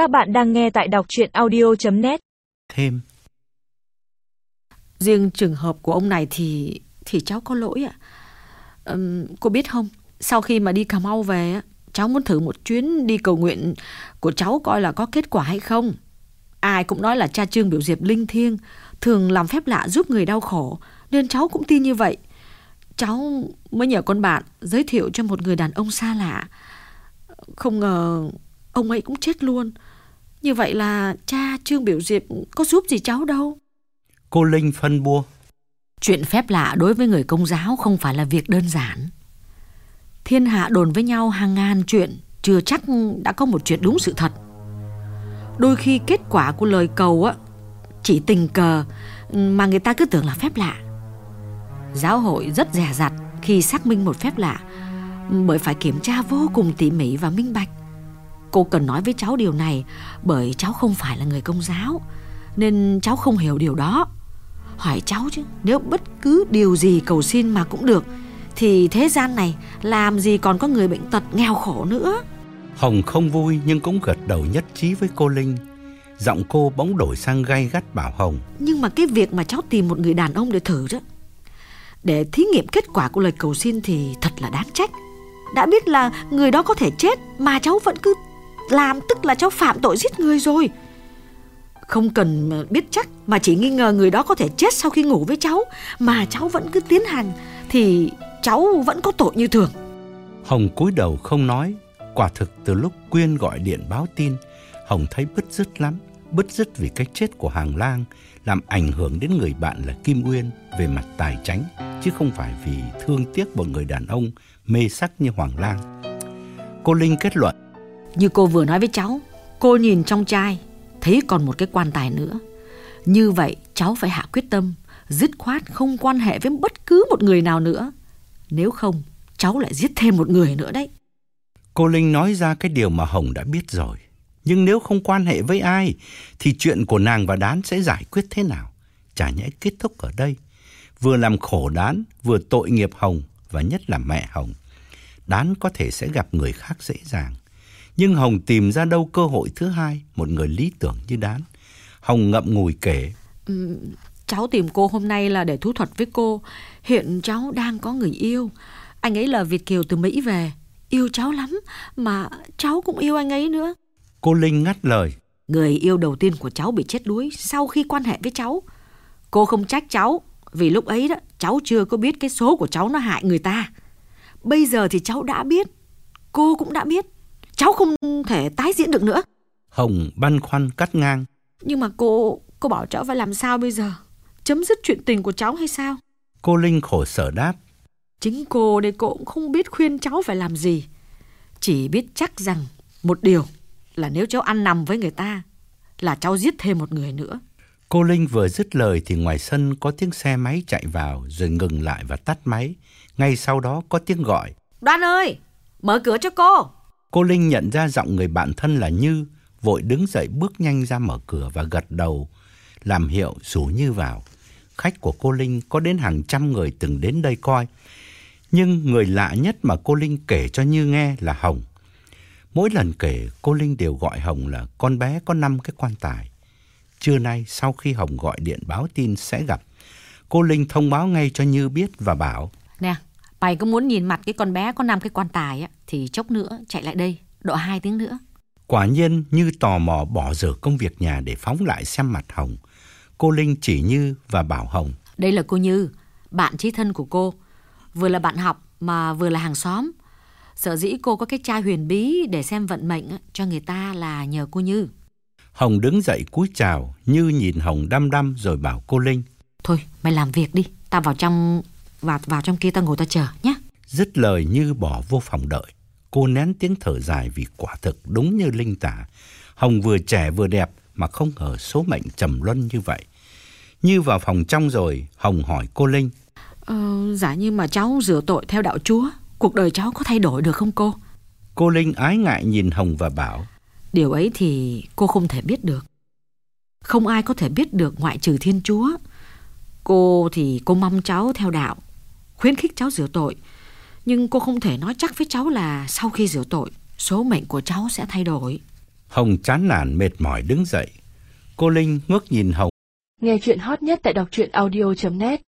Các bạn đang nghe tại đọc chuyện audio.net Thêm Riêng trường hợp của ông này thì thì cháu có lỗi ạ. Ừm, cô biết không, sau khi mà đi Cà Mau về á, cháu muốn thử một chuyến đi cầu nguyện của cháu coi là có kết quả hay không. Ai cũng nói là cha Trương Biểu Diệp linh thiêng, thường làm phép lạ giúp người đau khổ, nên cháu cũng tin như vậy. Cháu mới nhờ con bạn giới thiệu cho một người đàn ông xa lạ. Không ngờ ông ấy cũng chết luôn. Như vậy là cha Trương Biểu Diệp có giúp gì cháu đâu. Cô Linh phân bua Chuyện phép lạ đối với người công giáo không phải là việc đơn giản. Thiên hạ đồn với nhau hàng ngàn chuyện, chưa chắc đã có một chuyện đúng sự thật. Đôi khi kết quả của lời cầu á chỉ tình cờ mà người ta cứ tưởng là phép lạ. Giáo hội rất dè dặt khi xác minh một phép lạ bởi phải kiểm tra vô cùng tỉ mỉ và minh bạch. Cô cần nói với cháu điều này bởi cháu không phải là người công giáo nên cháu không hiểu điều đó. Hỏi cháu chứ, nếu bất cứ điều gì cầu xin mà cũng được thì thế gian này làm gì còn có người bệnh tật nghèo khổ nữa. Hồng không vui nhưng cũng gật đầu nhất trí với cô Linh Giọng cô bỗng đổi sang gay gắt bảo Hồng Nhưng mà cái việc mà cháu tìm một người đàn ông để thử đó Để thí nghiệm kết quả của lời cầu xin thì thật là đáng trách Đã biết là người đó có thể chết mà cháu vẫn cứ làm, tức là cháu phạm tội giết người rồi. Không cần biết chắc, mà chỉ nghi ngờ người đó có thể chết sau khi ngủ với cháu, Mà cháu vẫn cứ tiến hành, thì cháu vẫn có tội như thường. Hồng cúi đầu không nói. Quả thực từ lúc Quyên gọi điện báo tin, Hồng thấy bứt rứt lắm, Bứt rứt vì cái chết của hàng lang, Làm ảnh hưởng đến người bạn là Kim Uyên Về mặt tài chánh Chứ không phải vì thương tiếc một người đàn ông Mê sắc như Hoàng lang. Cô Linh kết luận như cô vừa nói với cháu Cô nhìn trong chai Thấy còn một cái quan tài nữa Như vậy cháu phải hạ quyết tâm Dứt khoát không quan hệ với bất cứ một người nào nữa Nếu không Cháu lại giết thêm một người nữa đấy Cô Linh nói ra cái điều mà Hồng đã biết rồi. Nhưng nếu không quan hệ với ai, thì chuyện của nàng và Đán sẽ giải quyết thế nào? Chả nhẽ kết thúc ở đây. Vừa làm khổ Đán, vừa tội nghiệp Hồng, và nhất là mẹ Hồng. Đán có thể sẽ gặp người khác dễ dàng. Nhưng Hồng tìm ra đâu cơ hội thứ hai, một người lý tưởng như Đán. Hồng ngậm ngùi kể. Ừm, Cháu tìm cô hôm nay là để thú thuật với cô. Hiện cháu đang có người yêu. Anh ấy là Việt Kiều từ Mỹ về. Yêu cháu lắm Mà cháu cũng yêu anh ấy nữa. Cô Linh ngắt lời. Người yêu đầu tiên của cháu bị chết đuối Sau khi quan hệ với cháu. Cô không trách cháu Vì lúc ấy đó cháu chưa có biết cái số của cháu nó hại người ta. Bây giờ thì cháu đã biết. Cô cũng đã biết Cháu không thể tái diễn được nữa Hồng băn khoăn cắt ngang. Nhưng mà cô Cô bảo cháu phải làm sao bây giờ Chấm dứt chuyện tình của cháu hay sao Cô Linh khổ sở đáp. Chính cô đây cô cũng không biết khuyên cháu phải làm gì. Chỉ biết chắc rằng một điều là nếu cháu ăn nằm với người ta là cháu giết thêm một người nữa. Cô Linh vừa dứt lời thì ngoài sân có tiếng xe máy chạy vào rồi ngừng lại và tắt máy. Ngay sau đó có tiếng gọi. Đoan ơi, mở cửa cho cô. Cô Linh nhận ra giọng người bạn thân là Như, vội đứng dậy bước nhanh ra mở cửa và gật đầu, làm hiệu rủ Như vào. Khách của cô Linh có đến hàng trăm người từng đến đây coi. Nhưng người lạ nhất mà cô Linh kể cho Như nghe là Hồng. Mỗi lần kể, cô Linh đều gọi Hồng là con bé có năm cái quan tài. Trưa nay, sau khi Hồng gọi điện báo tin sẽ gặp, cô Linh thông báo ngay cho Như biết và bảo Nè, mày có muốn nhìn mặt cái con bé có năm cái quan tài á thì chốc nữa chạy lại đây, độ 2 tiếng nữa. Quả nhiên Như tò mò bỏ dở công việc nhà để phóng lại xem mặt Hồng. Cô Linh chỉ Như và bảo Hồng. Đây là cô Như, bạn chí thân của cô. Vừa là bạn học mà vừa là hàng xóm. Sở dĩ cô có cái chai huyền bí để xem vận mệnh cho người ta là nhờ cô Như. Hồng đứng dậy cúi chào, Như nhìn Hồng đăm đăm rồi bảo cô Linh. Thôi, mày làm việc đi. Tao vào trong vào vào trong kia tao ngồi tao chờ nhé. Dứt lời Như bỏ vô phòng đợi. Cô nén tiếng thở dài vì quả thực đúng như Linh tả. Hồng vừa trẻ vừa đẹp mà không ngờ số mệnh trầm luân như vậy. Như vào phòng trong rồi, Hồng hỏi cô Linh. Ờ, giả như mà cháu rửa tội theo đạo Chúa, cuộc đời cháu có thay đổi được không cô? Cô Linh ái ngại nhìn Hồng và bảo. Điều ấy thì cô không thể biết được. Không ai có thể biết được ngoại trừ Thiên Chúa. Cô thì cô mong cháu theo đạo, khuyến khích cháu rửa tội. Nhưng cô không thể nói chắc với cháu là sau khi rửa tội, số mệnh của cháu sẽ thay đổi. Hồng chán nản mệt mỏi đứng dậy. Cô Linh ngước nhìn Hồng. Nghe chuyện hot nhất tại đọc truyện audio.net